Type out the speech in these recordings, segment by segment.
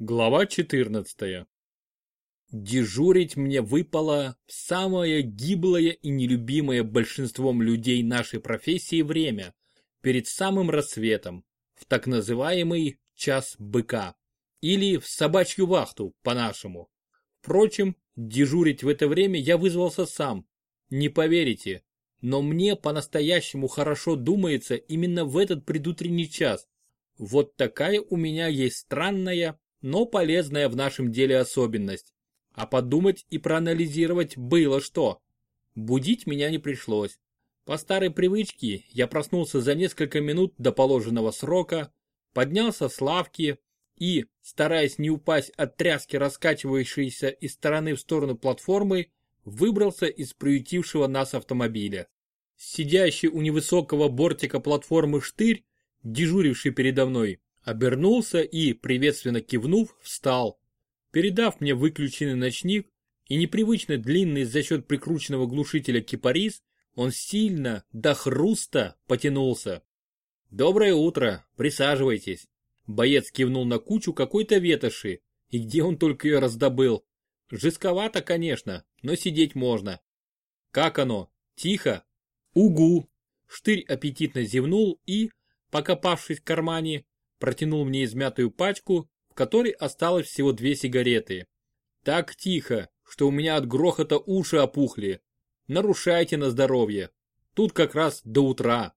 Глава 14. Дежурить мне выпало самое гиблое и нелюбимое большинством людей нашей профессии время, перед самым рассветом, в так называемый час быка, или в собачью вахту по-нашему. Впрочем, дежурить в это время я вызвался сам. Не поверите, но мне по-настоящему хорошо думается именно в этот предутренний час. Вот такая у меня есть странная, но полезная в нашем деле особенность. А подумать и проанализировать было что. Будить меня не пришлось. По старой привычке я проснулся за несколько минут до положенного срока, поднялся с лавки и, стараясь не упасть от тряски раскачивающейся из стороны в сторону платформы, выбрался из приютившего нас автомобиля. Сидящий у невысокого бортика платформы штырь, дежуривший передо мной, обернулся и, приветственно кивнув, встал. Передав мне выключенный ночник и непривычно длинный за счет прикрученного глушителя кипарис, он сильно, до хруста, потянулся. «Доброе утро, присаживайтесь». Боец кивнул на кучу какой-то ветоши, и где он только ее раздобыл. Жестковато, конечно, но сидеть можно. Как оно? Тихо? Угу. Штырь аппетитно зевнул и, покопавшись в кармане, протянул мне измятую пачку, в которой осталось всего две сигареты. Так тихо, что у меня от грохота уши опухли. Нарушайте на здоровье. Тут как раз до утра.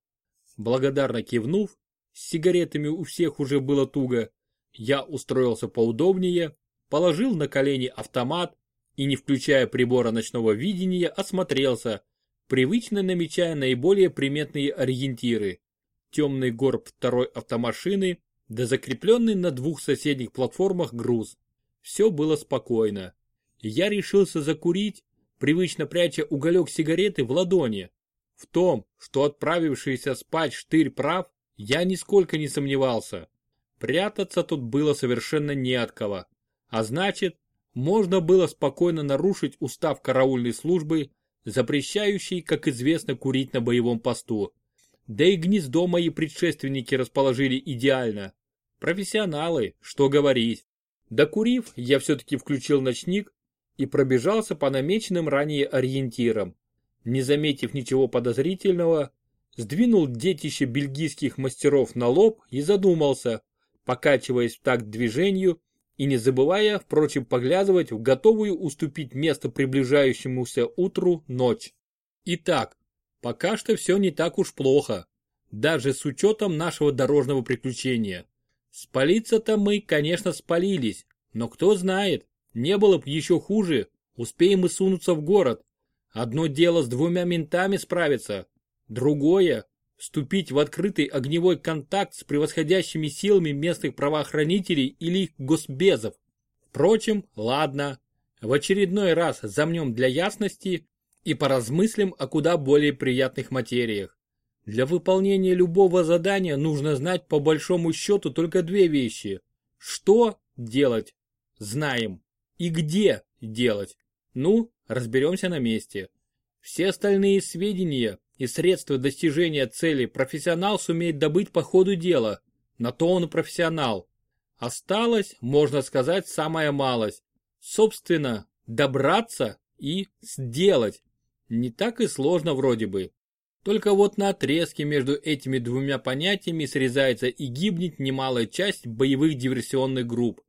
Благодарно кивнув, с сигаретами у всех уже было туго, я устроился поудобнее, положил на колени автомат и, не включая прибора ночного видения, осмотрелся, привычно намечая наиболее приметные ориентиры. Темный горб второй автомашины, да закрепленный на двух соседних платформах груз. Все было спокойно. Я решился закурить, привычно пряча уголек сигареты в ладони. В том, что отправившийся спать штырь прав, я нисколько не сомневался. Прятаться тут было совершенно не от кого. А значит, можно было спокойно нарушить устав караульной службы, запрещающий, как известно, курить на боевом посту. Да и гнездо мои предшественники расположили идеально. Профессионалы, что говорить. Докурив, я все-таки включил ночник и пробежался по намеченным ранее ориентирам. Не заметив ничего подозрительного, сдвинул детище бельгийских мастеров на лоб и задумался, покачиваясь в такт движению и не забывая, впрочем, поглядывать в готовую уступить место приближающемуся утру ночь. Итак, пока что все не так уж плохо, даже с учетом нашего дорожного приключения. Спалиться-то мы, конечно, спалились, но кто знает, не было б еще хуже, успеем мы сунуться в город. Одно дело с двумя ментами справиться, другое – вступить в открытый огневой контакт с превосходящими силами местных правоохранителей или их госбезов. Впрочем, ладно, в очередной раз замнем для ясности и поразмыслим о куда более приятных материях. Для выполнения любого задания нужно знать по большому счету только две вещи. Что делать? Знаем. И где делать? Ну, разберемся на месте. Все остальные сведения и средства достижения цели профессионал сумеет добыть по ходу дела. На то он и профессионал. Осталось, можно сказать, самая малость. Собственно, добраться и сделать. Не так и сложно вроде бы. Только вот на отрезке между этими двумя понятиями срезается и гибнет немалая часть боевых диверсионных групп.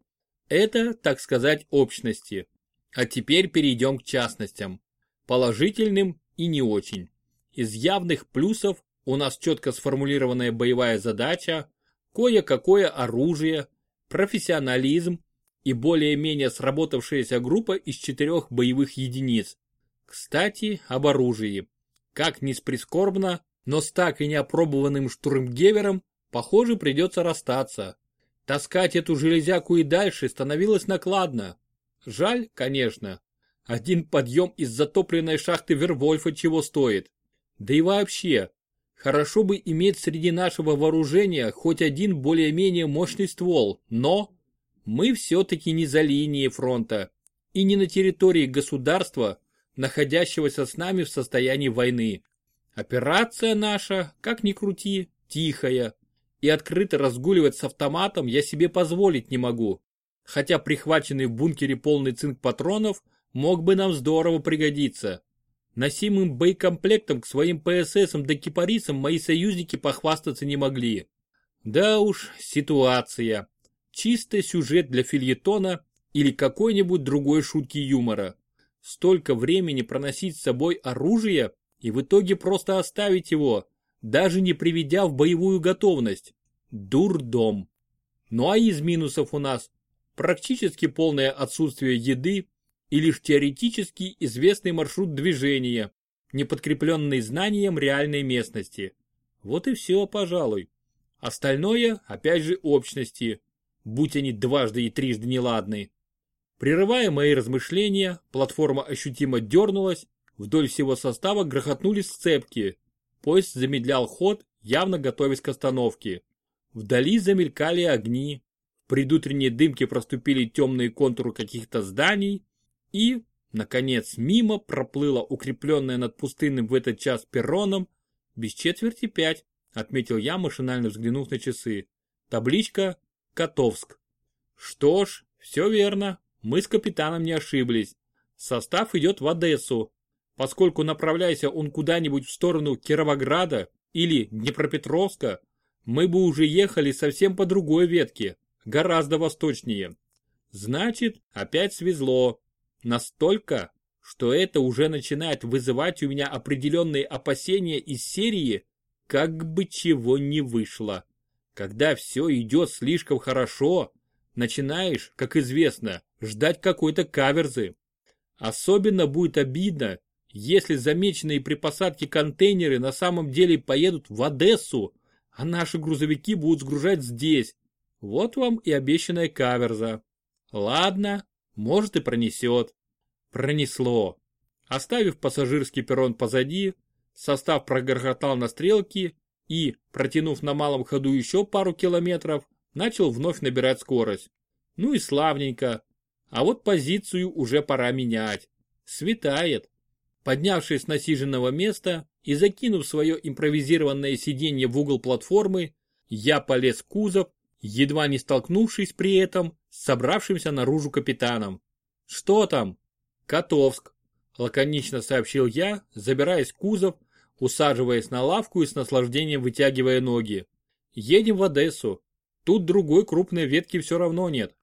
Это, так сказать, общности. А теперь перейдем к частностям. Положительным и не очень. Из явных плюсов у нас четко сформулированная боевая задача, кое-какое оружие, профессионализм и более-менее сработавшаяся группа из четырех боевых единиц. Кстати, об оружии. Как ни прискорбно, но с так и неопробованным штурмгевером, похоже, придется расстаться. Таскать эту железяку и дальше становилось накладно. Жаль, конечно. Один подъем из затопленной шахты Вервольфа чего стоит. Да и вообще, хорошо бы иметь среди нашего вооружения хоть один более-менее мощный ствол, но мы все-таки не за линией фронта и не на территории государства, находящегося с нами в состоянии войны. Операция наша, как ни крути, тихая, и открыто разгуливать с автоматом я себе позволить не могу. хотя прихваченный в бункере полный цинк патронов мог бы нам здорово пригодиться. Носимым боекомплектом к своим ПССам да кипарисам мои союзники похвастаться не могли. Да уж, ситуация. Чистый сюжет для фильетона или какой-нибудь другой шутки юмора. Столько времени проносить с собой оружие и в итоге просто оставить его, даже не приведя в боевую готовность. Дурдом. Ну а из минусов у нас практически полное отсутствие еды и лишь теоретически известный маршрут движения, не подкрепленный знанием реальной местности. Вот и все, пожалуй. Остальное, опять же, общности, будь они дважды и трижды неладны. Прерывая мои размышления, платформа ощутимо дернулась, вдоль всего состава грохотнулись сцепки. Поезд замедлял ход, явно готовясь к остановке. Вдали замелькали огни. В предутренней дымке проступили темные контуры каких-то зданий. И, наконец, мимо проплыла укрепленная над пустынным в этот час перроном без четверти пять, отметил я, машинально взглянув на часы. Табличка «Котовск». Что ж, все верно, мы с капитаном не ошиблись. Состав идет в Одессу, поскольку направляйся он куда-нибудь в сторону Кировограда или Днепропетровска, мы бы уже ехали совсем по другой ветке, гораздо восточнее. Значит, опять свезло. Настолько, что это уже начинает вызывать у меня определенные опасения из серии «как бы чего не вышло». Когда все идет слишком хорошо, начинаешь, как известно, ждать какой-то каверзы. Особенно будет обидно, если замеченные при посадке контейнеры на самом деле поедут в Одессу, а наши грузовики будут сгружать здесь. Вот вам и обещанная каверза. Ладно, может и пронесет. Пронесло. Оставив пассажирский перрон позади, состав прогорхотал на стрелке и, протянув на малом ходу еще пару километров, начал вновь набирать скорость. Ну и славненько. А вот позицию уже пора менять. Светает. Поднявшись с насиженного места и закинув свое импровизированное сиденье в угол платформы, я полез в кузов, едва не столкнувшись при этом с собравшимся наружу капитаном. «Что там?» «Котовск», — лаконично сообщил я, забираясь в кузов, усаживаясь на лавку и с наслаждением вытягивая ноги. «Едем в Одессу. Тут другой крупной ветки все равно нет».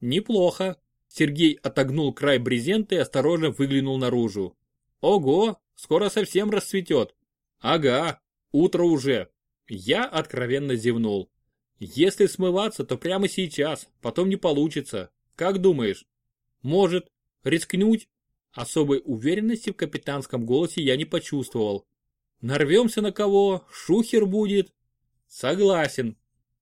«Неплохо». Сергей отогнул край брезента и осторожно выглянул наружу. Ого, скоро совсем расцветет. Ага, утро уже. Я откровенно зевнул. Если смываться, то прямо сейчас, потом не получится. Как думаешь? Может, рискнуть? Особой уверенности в капитанском голосе я не почувствовал. Нарвемся на кого, шухер будет. Согласен.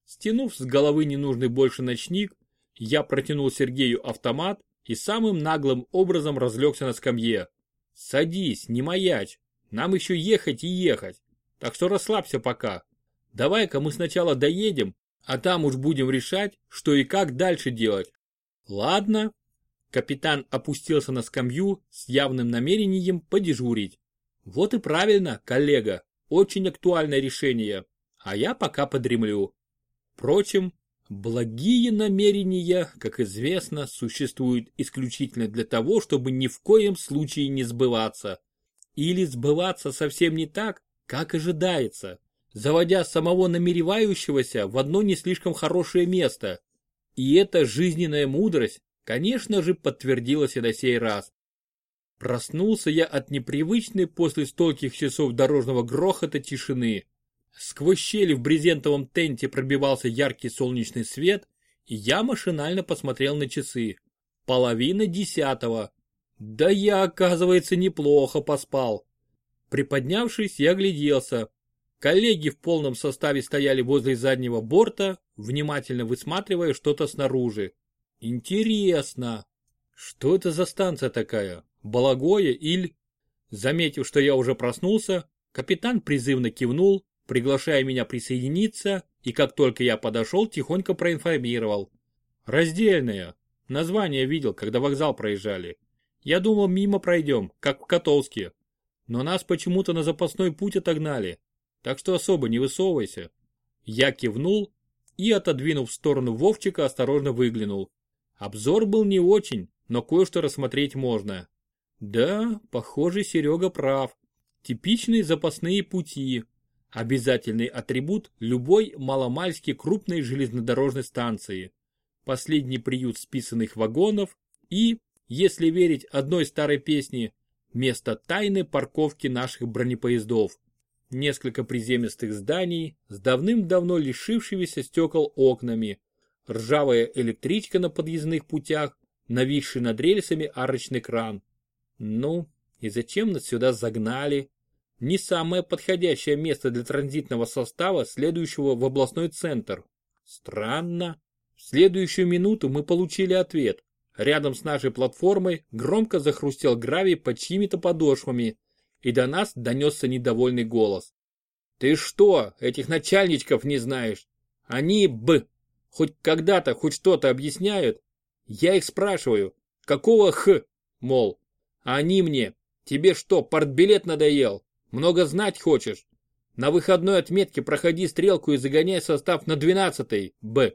Стянув с головы ненужный больше ночник, я протянул Сергею автомат и самым наглым образом разлегся на скамье. Садись, не маячь. Нам еще ехать и ехать. Так что расслабься пока. Давай-ка мы сначала доедем, а там уж будем решать, что и как дальше делать. Ладно. Капитан опустился на скамью с явным намерением подежурить. Вот и правильно, коллега. Очень актуальное решение. А я пока подремлю. Впрочем, Благие намерения, как известно, существуют исключительно для того, чтобы ни в коем случае не сбываться. Или сбываться совсем не так, как ожидается, заводя самого намеревающегося в одно не слишком хорошее место. И эта жизненная мудрость, конечно же, подтвердилась и на сей раз. Проснулся я от непривычной после стольких часов дорожного грохота тишины. Сквозь щели в брезентовом тенте пробивался яркий солнечный свет, и я машинально посмотрел на часы. Половина десятого. Да я, оказывается, неплохо поспал. Приподнявшись, я огляделся. Коллеги в полном составе стояли возле заднего борта, внимательно высматривая что-то снаружи. Интересно, что это за станция такая? Балагоя или... Заметив, что я уже проснулся, капитан призывно кивнул, приглашая меня присоединиться, и как только я подошел, тихонько проинформировал. Раздельная. Название видел, когда вокзал проезжали. Я думал, мимо пройдем, как в Котовске. Но нас почему-то на запасной путь отогнали. Так что особо не высовывайся. Я кивнул и, отодвинув в сторону Вовчика, осторожно выглянул. Обзор был не очень, но кое-что рассмотреть можно. Да, похоже, Серега прав. Типичные запасные пути. Обязательный атрибут любой маломальски крупной железнодорожной станции. Последний приют списанных вагонов и, если верить одной старой песне, место тайной парковки наших бронепоездов. Несколько приземистых зданий с давным-давно лишившимися стекол окнами, ржавая электричка на подъездных путях, нависший над рельсами арочный кран. Ну, и зачем нас сюда загнали? Не самое подходящее место для транзитного состава, следующего в областной центр. Странно. В следующую минуту мы получили ответ. Рядом с нашей платформой громко захрустел гравий под чьими-то подошвами, и до нас донесся недовольный голос. «Ты что, этих начальничков не знаешь? Они, б, хоть когда-то хоть что-то объясняют? Я их спрашиваю, какого х, мол, а они мне, тебе что, портбилет надоел? Много знать хочешь? На выходной отметке проходи стрелку и загоняй состав на 12 Б.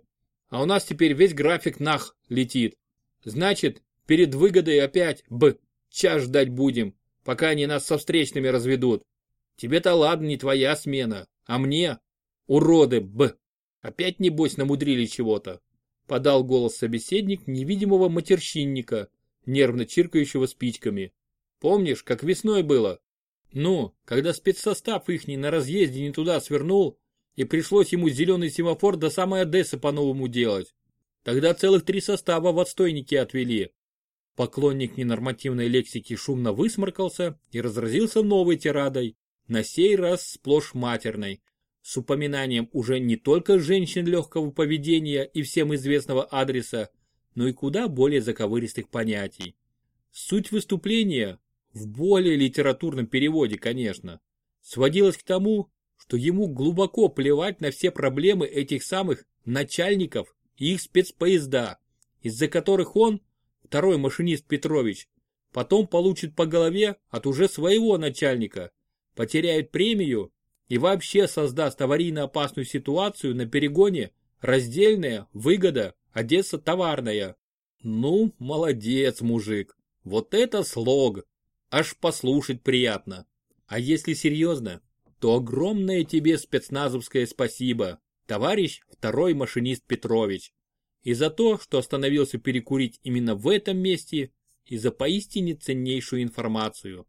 А у нас теперь весь график нах летит. Значит, перед выгодой опять, б, час ждать будем, пока они нас со встречными разведут. Тебе-то ладно, не твоя смена, а мне, уроды, б, опять небось намудрили чего-то. Подал голос собеседник невидимого матерщинника, нервно чиркающего спичками. Помнишь, как весной было? Ну, когда спецсостав ихний на разъезде не туда свернул, и пришлось ему зеленый семафор до самой Одессы по-новому делать. Тогда целых три состава в отстойники отвели. Поклонник ненормативной лексики шумно высморкался и разразился новой тирадой, на сей раз сплошь матерной, с упоминанием уже не только женщин легкого поведения и всем известного адреса, но и куда более заковыристых понятий. Суть выступления, в более литературном переводе, конечно, сводилась к тому, что ему глубоко плевать на все проблемы этих самых начальников и их спецпоезда, из-за которых он, второй машинист Петрович, потом получит по голове от уже своего начальника, потеряет премию и вообще создаст аварийно опасную ситуацию на перегоне раздельная выгода Одесса товарная. Ну, молодец, мужик. Вот это слог. Аж послушать приятно. А если серьезно, то огромное тебе спецназовское спасибо товарищ второй машинист Петрович, и за то, что остановился перекурить именно в этом месте, и за поистине ценнейшую информацию.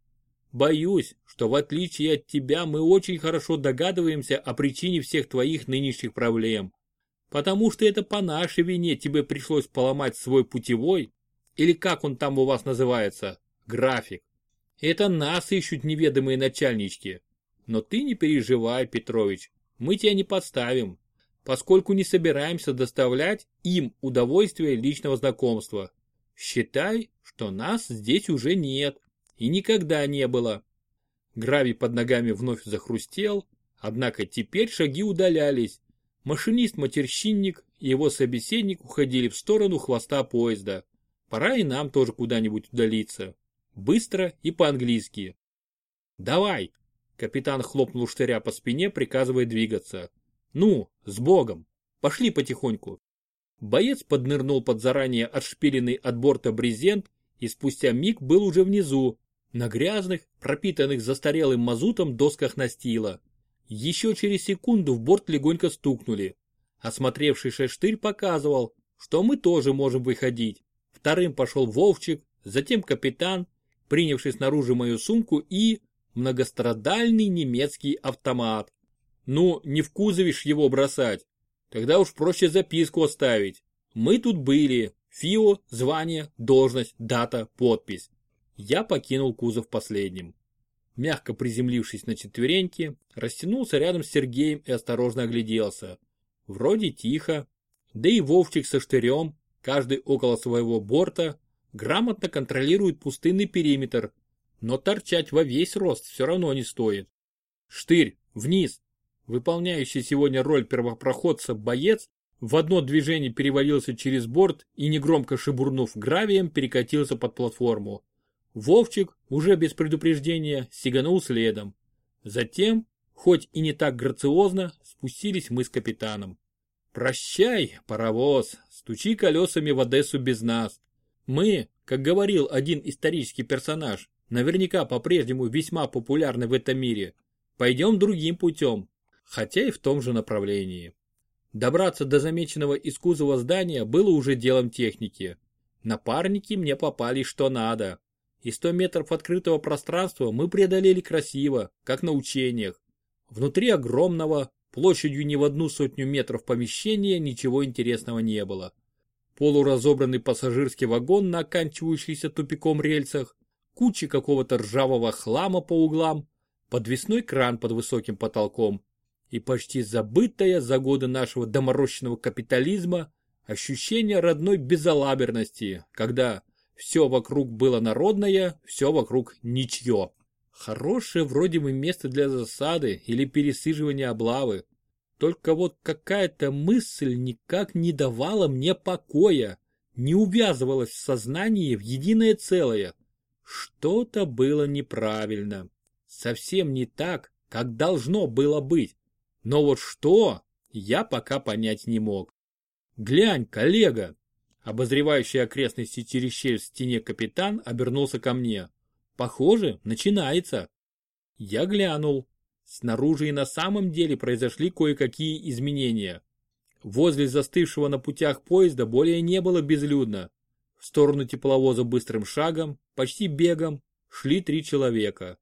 Боюсь, что в отличие от тебя мы очень хорошо догадываемся о причине всех твоих нынешних проблем. Потому что это по нашей вине тебе пришлось поломать свой путевой, или как он там у вас называется, график. Это нас ищут неведомые начальнички. Но ты не переживай, Петрович, мы тебя не подставим поскольку не собираемся доставлять им удовольствие личного знакомства. Считай, что нас здесь уже нет и никогда не было. Гравий под ногами вновь захрустел, однако теперь шаги удалялись. Машинист-матерщинник и его собеседник уходили в сторону хвоста поезда. Пора и нам тоже куда-нибудь удалиться. Быстро и по-английски. «Давай!» Капитан хлопнул штыря по спине, приказывая двигаться. Ну, с Богом. Пошли потихоньку. Боец поднырнул под заранее отшпиленный от борта брезент и спустя миг был уже внизу, на грязных, пропитанных застарелым мазутом досках настила. Еще через секунду в борт легонько стукнули. Осмотревшийся штырь показывал, что мы тоже можем выходить. Вторым пошел Вовчик, затем капитан, принявший снаружи мою сумку и многострадальный немецкий автомат. Ну, не в кузове ж его бросать. Тогда уж проще записку оставить. Мы тут были. ФИО, звание, должность, дата, подпись. Я покинул кузов последним. Мягко приземлившись на четвереньки, растянулся рядом с Сергеем и осторожно огляделся. Вроде тихо. Да и Вовчик со штырем, каждый около своего борта, грамотно контролирует пустынный периметр. Но торчать во весь рост все равно не стоит. Штырь, вниз, Выполняющий сегодня роль первопроходца боец в одно движение перевалился через борт и, негромко шибурнув гравием, перекатился под платформу. Вовчик, уже без предупреждения, сиганул следом. Затем, хоть и не так грациозно, спустились мы с капитаном. Прощай, паровоз, стучи колесами в Одессу без нас. Мы, как говорил один исторический персонаж, наверняка по-прежнему весьма популярный в этом мире, пойдем другим путем, хотя и в том же направлении. Добраться до замеченного из кузова здания было уже делом техники. Напарники мне попали что надо. И 100 метров открытого пространства мы преодолели красиво, как на учениях. Внутри огромного, Площадью не в одну сотню метров помещения ничего интересного не было. Полуразобранный пассажирский вагон на оканчивающийся тупиком рельсах, кучи какого-то ржавого хлама по углам, подвесной кран под высоким потолком и почти забытое за годы нашего доморощенного капитализма ощущение родной безалаберности, когда все вокруг было народное, все вокруг ничье. Хорошее вроде бы место для засады или пересыживания облавы. Только вот какая-то мысль никак не давала мне покоя, не увязывалась в сознании в единое целое. Что-то было неправильно. Совсем не так, как должно было быть. Но вот что, я пока понять не мог. Глянь, коллега! Обозревающий окрестности через щель в стене капитан обернулся ко мне. Похоже, начинается. Я глянул. Снаружи и на самом деле произошли кое-какие изменения. Возле застывшего на путях поезда более не было безлюдно. В сторону тепловоза быстрым шагом, почти бегом, шли три человека.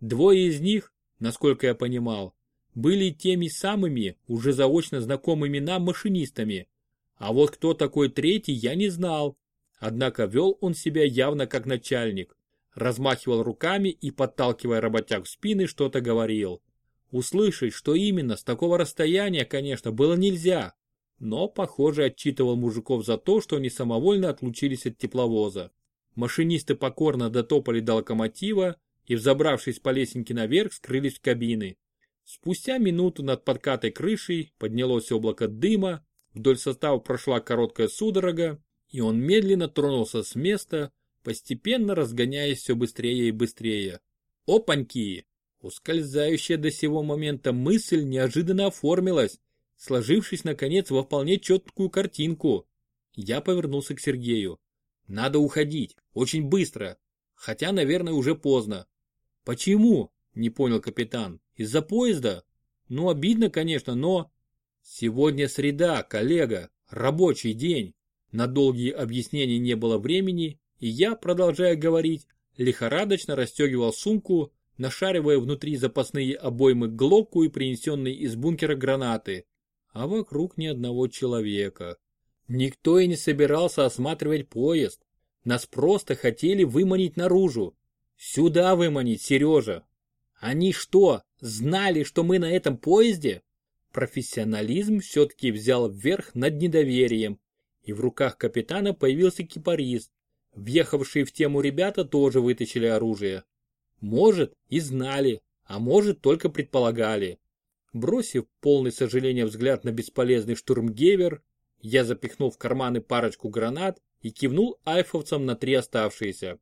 Двое из них, насколько я понимал, были теми самыми, уже заочно знакомыми нам машинистами. А вот кто такой третий, я не знал. Однако вел он себя явно как начальник размахивал руками и, подталкивая работяг в спины, что-то говорил. Услышать, что именно, с такого расстояния, конечно, было нельзя, но, похоже, отчитывал мужиков за то, что они самовольно отлучились от тепловоза. Машинисты покорно дотопали до локомотива и, взобравшись по лесенке наверх, скрылись в кабины. Спустя минуту над подкатой крышей поднялось облако дыма, вдоль состава прошла короткая судорога, и он медленно тронулся с места, постепенно разгоняясь все быстрее и быстрее. Опаньки! Ускользающая до сего момента мысль неожиданно оформилась, сложившись наконец во вполне четкую картинку. Я повернулся к Сергею. Надо уходить, очень быстро, хотя, наверное, уже поздно. Почему? Не понял капитан. Из-за поезда? Ну, обидно, конечно, но... Сегодня среда, коллега, рабочий день. На долгие объяснения не было времени, и я, продолжая говорить, лихорадочно расстегивал сумку, нашаривая внутри запасные обоймы глоку и принесенные из бункера гранаты. А вокруг ни одного человека. Никто и не собирался осматривать поезд. Нас просто хотели выманить наружу. Сюда выманить, Сережа. Они что, знали, что мы на этом поезде? Профессионализм все-таки взял вверх над недоверием, и в руках капитана появился кипарис, Въехавшие в тему ребята тоже вытащили оружие. Может, и знали, а может, только предполагали. Бросив полный сожаления взгляд на бесполезный штурмгевер, я запихнул в карманы парочку гранат и кивнул альфовцам на три оставшиеся.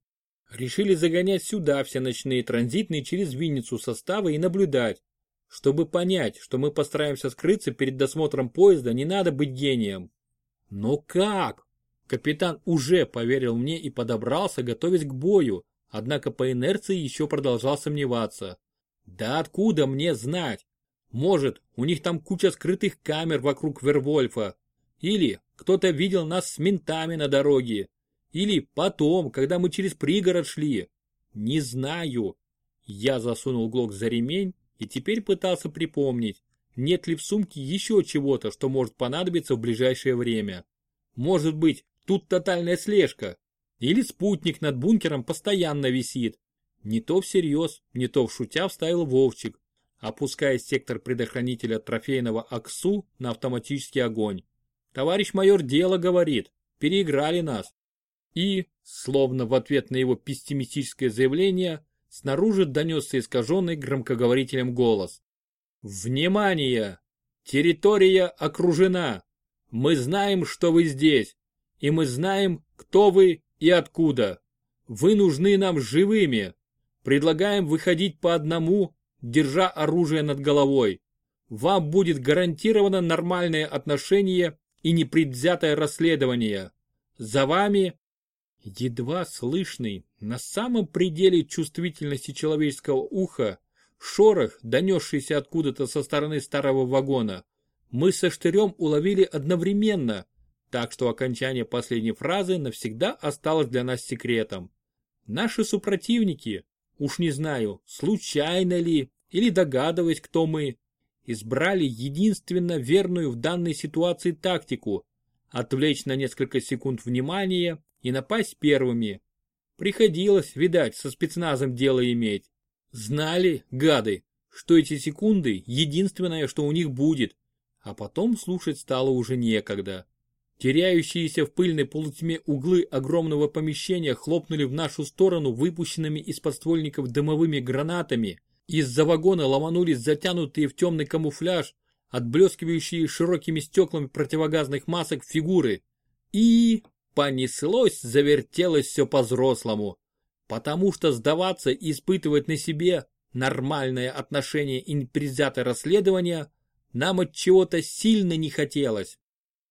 Решили загонять сюда все ночные транзитные через Винницу составы и наблюдать. Чтобы понять, что мы постараемся скрыться перед досмотром поезда, не надо быть гением. Но как? Капитан уже поверил мне и подобрался, готовясь к бою, однако по инерции еще продолжал сомневаться. Да откуда мне знать? Может, у них там куча скрытых камер вокруг Вервольфа. Или кто-то видел нас с ментами на дороге. Или потом, когда мы через пригород шли. Не знаю. Я засунул глок за ремень и теперь пытался припомнить, нет ли в сумке еще чего-то, что может понадобиться в ближайшее время. Может быть, Тут тотальная слежка. Или спутник над бункером постоянно висит. Не то всерьез, не то в шутя вставил Вовчик, опуская сектор предохранителя трофейного АКСУ на автоматический огонь. Товарищ майор дело говорит, переиграли нас. И, словно в ответ на его пессимистическое заявление, снаружи донесся искаженный громкоговорителем голос. «Внимание! Территория окружена! Мы знаем, что вы здесь! и мы знаем, кто вы и откуда. Вы нужны нам живыми. Предлагаем выходить по одному, держа оружие над головой. вам будет гарантировано нормальное отношение и непредвзятое расследование. За вами едва слышный, на самом пределе чувствительности человеческого уха, шорох, донесшийся откуда-то со стороны старого вагона, мы со штырем уловили одновременно, так что окончание последней фразы навсегда осталось для нас секретом. Наши супротивники, уж не знаю, случайно ли, или догадываясь, кто мы, избрали единственно верную в данной ситуации тактику – отвлечь на несколько секунд внимание и напасть первыми. Приходилось, видать, со спецназом дело иметь. Знали, гады, что эти секунды – единственное, что у них будет, а потом слушать стало уже некогда. Теряющиеся в пыльной полутьме углы огромного помещения хлопнули в нашу сторону выпущенными из подствольников дымовыми гранатами. Из-за вагона ломанулись затянутые в темный камуфляж, отблескивающие широкими стеклами противогазных масок фигуры. И понеслось, завертелось все по-взрослому. Потому что сдаваться и испытывать на себе нормальное отношение и непредвзятое расследование нам от чего-то сильно не хотелось.